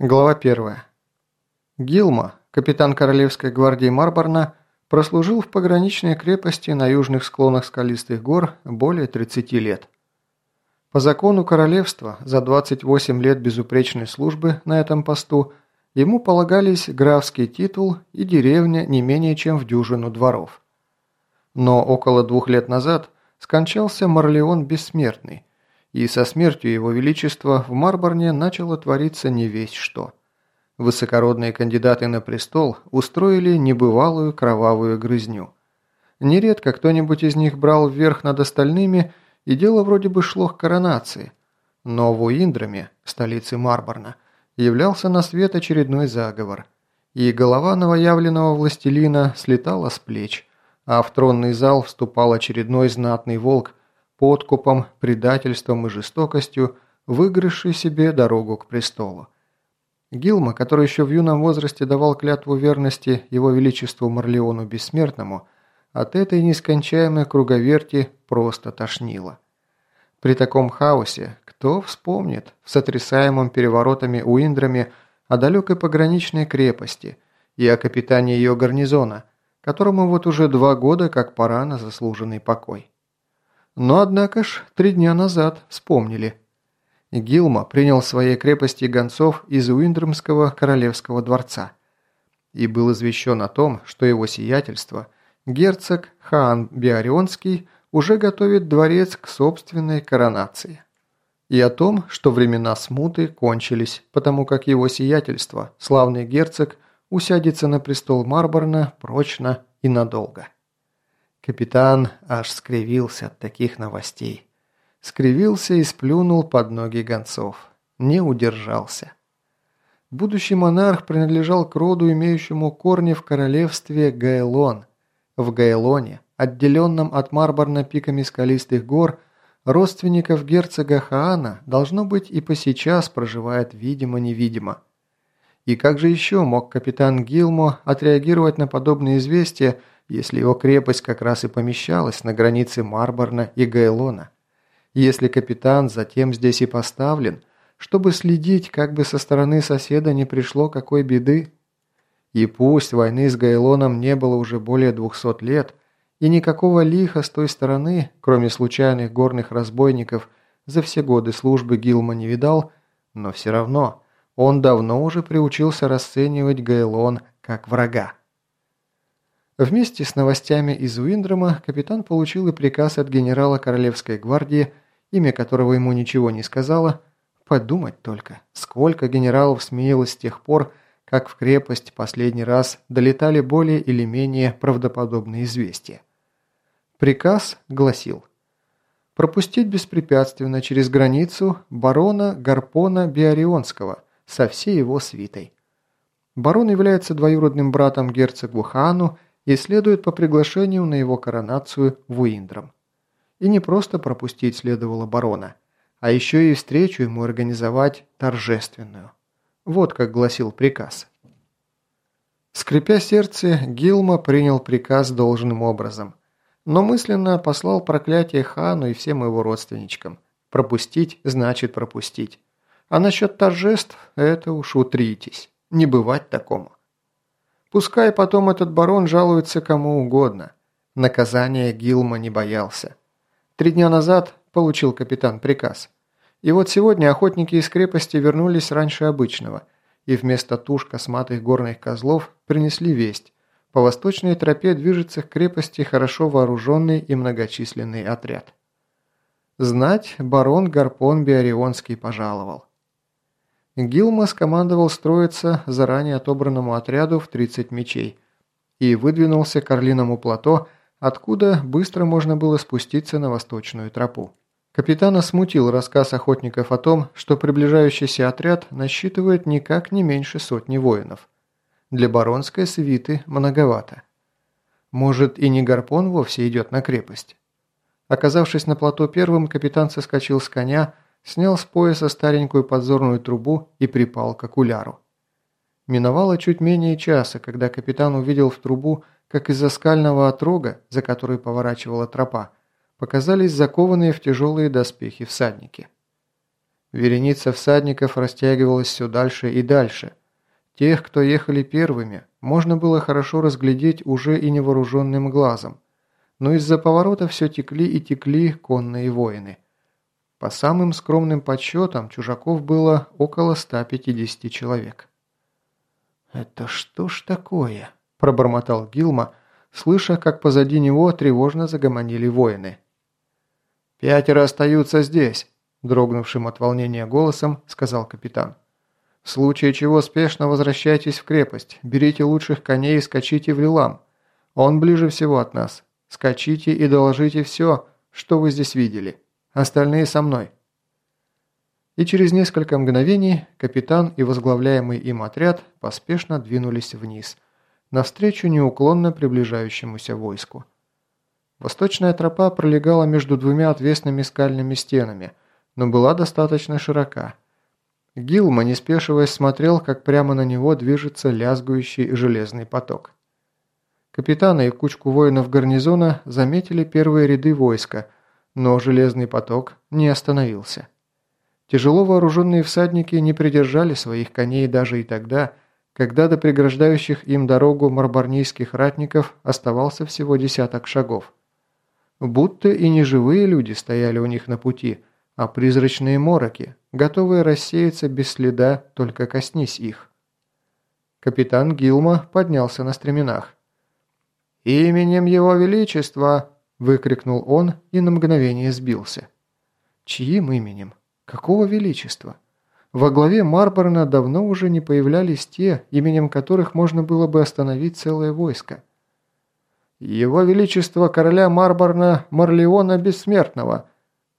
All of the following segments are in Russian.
Глава 1. Гилма, капитан Королевской гвардии Марборна, прослужил в пограничной крепости на южных склонах скалистых гор более 30 лет. По закону королевства за 28 лет безупречной службы на этом посту ему полагались графский титул и деревня не менее чем в дюжину дворов. Но около двух лет назад скончался Марлеон Бессмертный, и со смертью его величества в Марборне начало твориться не весь что. Высокородные кандидаты на престол устроили небывалую кровавую грызню. Нередко кто-нибудь из них брал вверх над остальными, и дело вроде бы шло к коронации. Но в Уиндраме, столице Марборна, являлся на свет очередной заговор, и голова новоявленного властелина слетала с плеч, а в тронный зал вступал очередной знатный волк, подкупом, предательством и жестокостью, выигравший себе дорогу к престолу. Гилма, который еще в юном возрасте давал клятву верности его величеству Марлеону Бессмертному, от этой нескончаемой круговерти просто тошнило. При таком хаосе кто вспомнит в сотрясаемом переворотами Уиндраме о далекой пограничной крепости и о капитане ее гарнизона, которому вот уже два года как пора на заслуженный покой. Но, однако ж, три дня назад вспомнили. Гилма принял в своей крепости гонцов из Уиндромского королевского дворца и был извещен о том, что его сиятельство, герцог Хаан Биарионский, уже готовит дворец к собственной коронации. И о том, что времена смуты кончились, потому как его сиятельство, славный герцог, усядется на престол Марборна прочно и надолго. Капитан аж скривился от таких новостей. Скривился и сплюнул под ноги гонцов. Не удержался. Будущий монарх принадлежал к роду, имеющему корни в королевстве Гайлон. В Гайлоне, отделенном от Марборна пиками скалистых гор, родственников герцога Хаана должно быть и по сейчас проживает видимо-невидимо. И как же еще мог капитан Гилмо отреагировать на подобные известия, если его крепость как раз и помещалась на границе Марборна и Гайлона. Если капитан затем здесь и поставлен, чтобы следить, как бы со стороны соседа не пришло какой беды. И пусть войны с Гайлоном не было уже более двухсот лет, и никакого лиха с той стороны, кроме случайных горных разбойников, за все годы службы Гилма не видал, но все равно он давно уже приучился расценивать Гайлон как врага. Вместе с новостями из Уиндрома капитан получил и приказ от генерала Королевской гвардии, имя которого ему ничего не сказала, подумать только, сколько генералов сменилось с тех пор, как в крепость последний раз долетали более или менее правдоподобные известия. Приказ гласил пропустить беспрепятственно через границу барона Гарпона Биарионского со всей его свитой. Барон является двоюродным братом герцогу Хану и следует по приглашению на его коронацию в Уиндром. И не просто пропустить следовало барона, а еще и встречу ему организовать торжественную. Вот как гласил приказ. Скрипя сердце, Гилма принял приказ должным образом, но мысленно послал проклятие хану и всем его родственничкам. Пропустить значит пропустить. А насчет торжеств – это уж утритесь. Не бывать такому. Пускай потом этот барон жалуется кому угодно. Наказания Гилма не боялся. Три дня назад получил капитан приказ. И вот сегодня охотники из крепости вернулись раньше обычного, и вместо туш косматых горных козлов принесли весть. По восточной тропе движется к крепости хорошо вооруженный и многочисленный отряд. Знать барон Гарпон Биорионский пожаловал. Гилма скомандовал строиться заранее отобранному отряду в 30 мечей и выдвинулся к Орлиному плато, откуда быстро можно было спуститься на восточную тропу. Капитана смутил рассказ охотников о том, что приближающийся отряд насчитывает никак не меньше сотни воинов. Для баронской свиты многовато. Может, и не гарпон вовсе идет на крепость? Оказавшись на плато первым, капитан соскочил с коня, снял с пояса старенькую подзорную трубу и припал к окуляру. Миновало чуть менее часа, когда капитан увидел в трубу, как из-за скального отрога, за который поворачивала тропа, показались закованные в тяжелые доспехи всадники. Вереница всадников растягивалась все дальше и дальше. Тех, кто ехали первыми, можно было хорошо разглядеть уже и невооруженным глазом. Но из-за поворота все текли и текли конные воины. По самым скромным подсчетам, чужаков было около 150 человек. «Это что ж такое?» – пробормотал Гилма, слыша, как позади него тревожно загомонили воины. «Пятеро остаются здесь», – дрогнувшим от волнения голосом сказал капитан. В случае чего спешно возвращайтесь в крепость, берите лучших коней и скачите в Лилам. Он ближе всего от нас. Скачите и доложите все, что вы здесь видели. Остальные со мной». И через несколько мгновений капитан и возглавляемый им отряд поспешно двинулись вниз, навстречу неуклонно приближающемуся войску. Восточная тропа пролегала между двумя отвесными скальными стенами, но была достаточно широка – Гилма, не спешиваясь, смотрел, как прямо на него движется лязгующий железный поток. Капитана и кучку воинов гарнизона заметили первые ряды войска, но железный поток не остановился. Тяжело вооруженные всадники не придержали своих коней даже и тогда, когда до преграждающих им дорогу марбарнийских ратников оставался всего десяток шагов. Будто и не живые люди стояли у них на пути, а призрачные мороки, готовые рассеяться без следа, только коснись их. Капитан Гилма поднялся на стременах. «Именем Его Величества!» – выкрикнул он и на мгновение сбился. «Чьим именем? Какого Величества?» Во главе Марборна давно уже не появлялись те, именем которых можно было бы остановить целое войско. «Его Величество короля Марборна Марлеона Бессмертного!»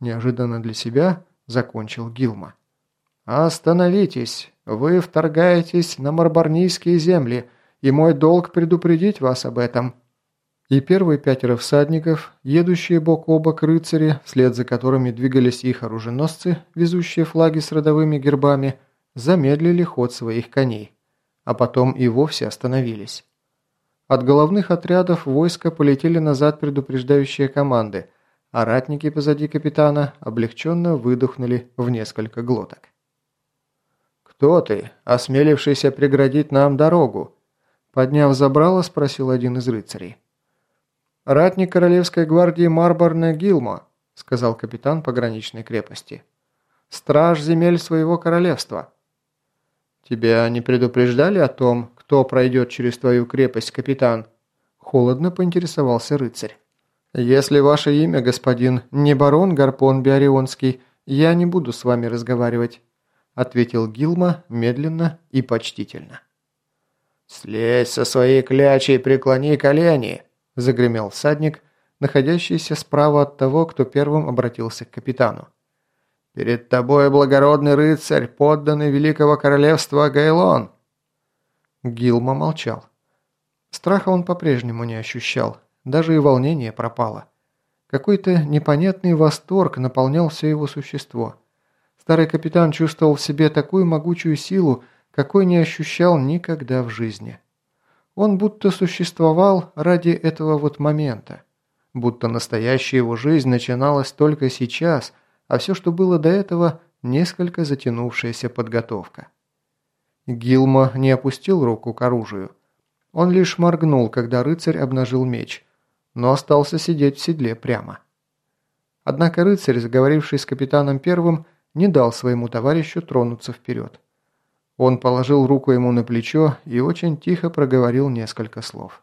Неожиданно для себя закончил Гилма. «Остановитесь! Вы вторгаетесь на марбарнийские земли, и мой долг предупредить вас об этом». И первые пятеро всадников, едущие бок о бок рыцари, вслед за которыми двигались их оруженосцы, везущие флаги с родовыми гербами, замедлили ход своих коней, а потом и вовсе остановились. От головных отрядов войска полетели назад предупреждающие команды, а ратники позади капитана облегченно выдохнули в несколько глоток. «Кто ты, осмелившийся преградить нам дорогу?» Подняв забрало, спросил один из рыцарей. «Ратник Королевской гвардии Марборна Гилмо», сказал капитан пограничной крепости. «Страж земель своего королевства». «Тебя не предупреждали о том, кто пройдет через твою крепость, капитан?» Холодно поинтересовался рыцарь. «Если ваше имя, господин, не барон Гарпон Биорионский, я не буду с вами разговаривать», ответил Гилма медленно и почтительно. «Слезь со своей клячи и преклони колени!» Загремел всадник, находящийся справа от того, кто первым обратился к капитану. «Перед тобой благородный рыцарь, подданный великого королевства Гайлон!» Гилма молчал. Страха он по-прежнему не ощущал, даже и волнение пропало. Какой-то непонятный восторг наполнял все его существо. Старый капитан чувствовал в себе такую могучую силу, какой не ощущал никогда в жизни. Он будто существовал ради этого вот момента. Будто настоящая его жизнь начиналась только сейчас, а все, что было до этого, несколько затянувшаяся подготовка. Гилма не опустил руку к оружию. Он лишь моргнул, когда рыцарь обнажил меч, но остался сидеть в седле прямо. Однако рыцарь, заговоривший с капитаном первым, не дал своему товарищу тронуться вперед. Он положил руку ему на плечо и очень тихо проговорил несколько слов.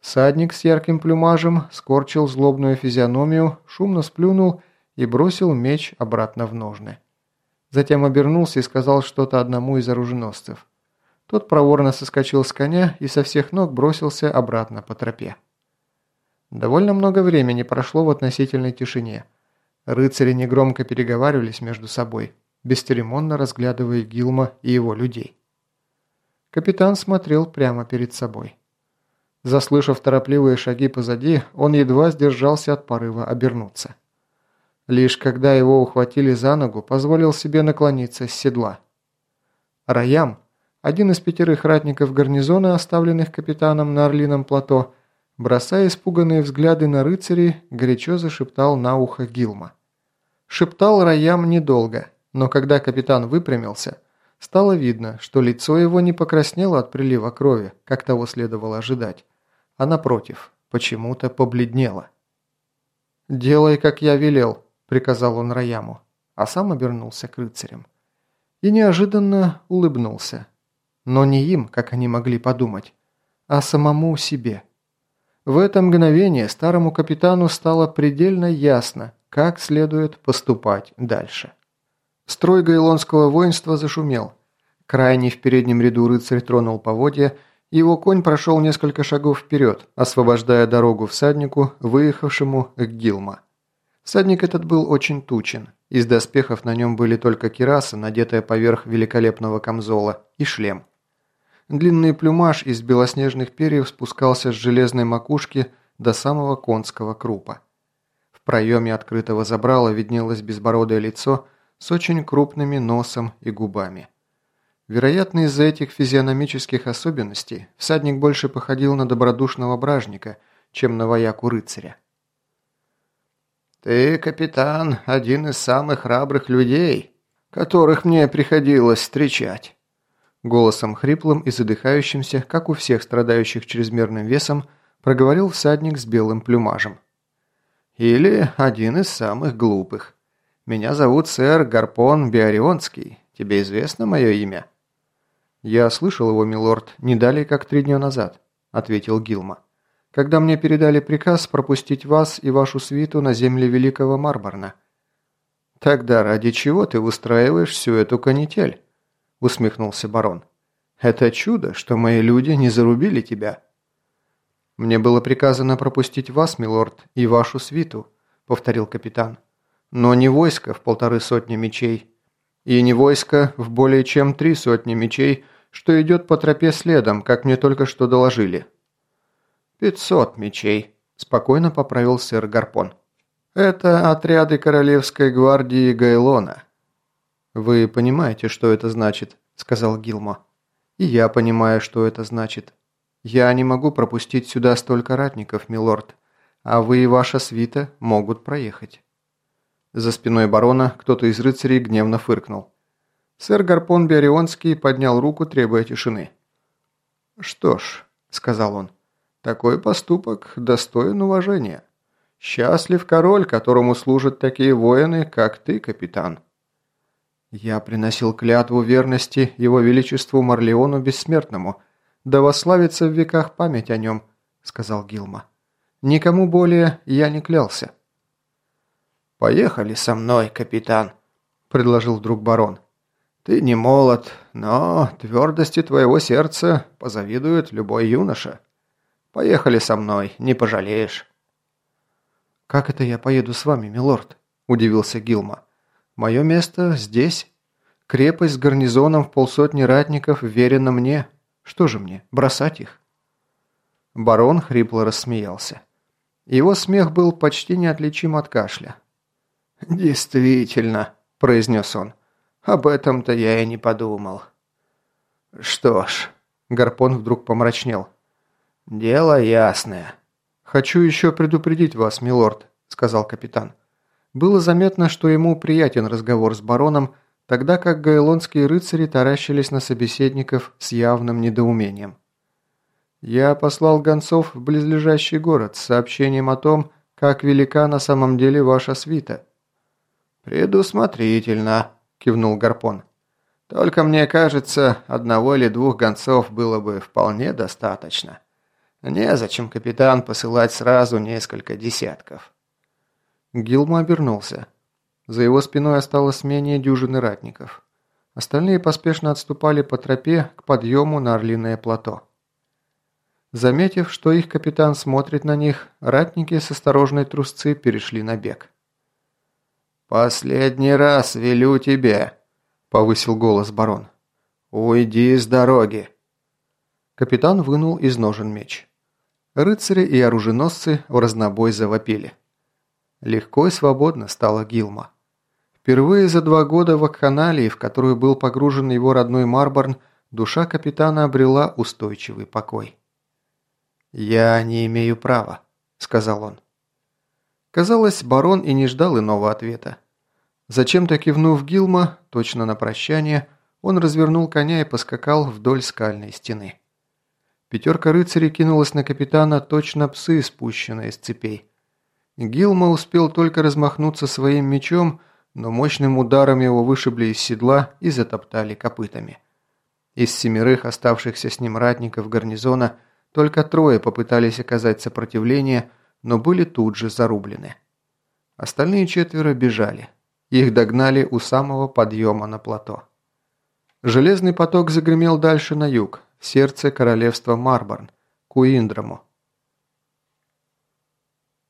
Садник с ярким плюмажем скорчил злобную физиономию, шумно сплюнул и бросил меч обратно в ножны. Затем обернулся и сказал что-то одному из оруженосцев. Тот проворно соскочил с коня и со всех ног бросился обратно по тропе. Довольно много времени прошло в относительной тишине. Рыцари негромко переговаривались между собой, бесцеремонно разглядывая Гилма и его людей. Капитан смотрел прямо перед собой. Заслышав торопливые шаги позади, он едва сдержался от порыва обернуться. Лишь когда его ухватили за ногу, позволил себе наклониться с седла. Раям, один из пятерых ратников гарнизона, оставленных капитаном на Орлином плато, Бросая испуганные взгляды на рыцарей, горячо зашептал на ухо Гилма. Шептал Раям недолго. Но когда капитан выпрямился, стало видно, что лицо его не покраснело от прилива крови, как того следовало ожидать, а напротив, почему-то побледнело. «Делай, как я велел», – приказал он Раяму, а сам обернулся к рыцарям. И неожиданно улыбнулся. Но не им, как они могли подумать, а самому себе. В это мгновение старому капитану стало предельно ясно, как следует поступать дальше. Строй гайлонского воинства зашумел. Крайний в переднем ряду рыцарь тронул поводья, и его конь прошел несколько шагов вперед, освобождая дорогу всаднику, выехавшему к Гилма. Всадник этот был очень тучен. Из доспехов на нем были только кираса, надетая поверх великолепного камзола, и шлем. Длинный плюмаж из белоснежных перьев спускался с железной макушки до самого конского крупа проеме открытого забрала виднелось безбородое лицо с очень крупными носом и губами. Вероятно, из-за этих физиономических особенностей всадник больше походил на добродушного бражника, чем на вояку рыцаря. «Ты, капитан, один из самых храбрых людей, которых мне приходилось встречать». Голосом хриплым и задыхающимся, как у всех страдающих чрезмерным весом, проговорил всадник с белым плюмажем. Или один из самых глупых. Меня зовут сэр Гарпон Биорионский. Тебе известно мое имя?» «Я слышал его, милорд, не далее, как три дня назад», – ответил Гилма. «Когда мне передали приказ пропустить вас и вашу свиту на земли Великого Марборна». «Тогда ради чего ты устраиваешь всю эту канитель?» – усмехнулся барон. «Это чудо, что мои люди не зарубили тебя». «Мне было приказано пропустить вас, милорд, и вашу свиту», – повторил капитан. «Но не войско в полторы сотни мечей. И не войско в более чем три сотни мечей, что идет по тропе следом, как мне только что доложили». «Пятьсот мечей», – спокойно поправил сэр Гарпон. «Это отряды Королевской гвардии Гайлона». «Вы понимаете, что это значит», – сказал Гилмо. «И я понимаю, что это значит. «Я не могу пропустить сюда столько ратников, милорд, а вы и ваша свита могут проехать». За спиной барона кто-то из рыцарей гневно фыркнул. Сэр Гарпон Биорионский поднял руку, требуя тишины. «Что ж», — сказал он, — «такой поступок достоин уважения. Счастлив король, которому служат такие воины, как ты, капитан». «Я приносил клятву верности его величеству Марлеону Бессмертному», «Да восславится в веках память о нем», — сказал Гилма. «Никому более я не клялся». «Поехали со мной, капитан», — предложил друг барон. «Ты не молод, но твердости твоего сердца позавидует любой юноша. Поехали со мной, не пожалеешь». «Как это я поеду с вами, милорд?» – удивился Гилма. «Мое место здесь. Крепость с гарнизоном в полсотни ратников верена мне. Что же мне, бросать их?» Барон хрипло рассмеялся. Его смех был почти неотличим от кашля. «Действительно», – произнес он, – «об этом-то я и не подумал». «Что ж», – Гарпон вдруг помрачнел, – «дело ясное». «Хочу еще предупредить вас, милорд», – сказал капитан. Было заметно, что ему приятен разговор с бароном, тогда как гайлонские рыцари таращились на собеседников с явным недоумением. «Я послал гонцов в близлежащий город с сообщением о том, как велика на самом деле ваша свита». «Предусмотрительно», – кивнул Гарпон. «Только мне кажется, одного или двух гонцов было бы вполне достаточно. Незачем, капитан, посылать сразу несколько десятков». Гилма обернулся. За его спиной осталось менее дюжины ратников. Остальные поспешно отступали по тропе к подъему на Орлиное плато. Заметив, что их капитан смотрит на них, ратники с осторожной трусцы перешли на бег. «Последний раз велю тебе», – повысил голос барон. «Уйди с дороги». Капитан вынул из ножен меч. Рыцари и оруженосцы в разнобой завопили. Легко и свободно стала Гилма. Впервые за два года в акханалии, в которую был погружен его родной Марборн, душа капитана обрела устойчивый покой. «Я не имею права», – сказал он. Казалось, барон и не ждал иного ответа. Зачем-то кивнув Гилма, точно на прощание, он развернул коня и поскакал вдоль скальной стены. Пятерка рыцарей кинулась на капитана, точно псы, спущенные с цепей. Гилма успел только размахнуться своим мечом, но мощным ударом его вышибли из седла и затоптали копытами. Из семерых оставшихся с ним ратников гарнизона только трое попытались оказать сопротивление, но были тут же зарублены. Остальные четверо бежали. Их догнали у самого подъема на плато. Железный поток загремел дальше на юг, в сердце королевства Марборн, к Уиндрому,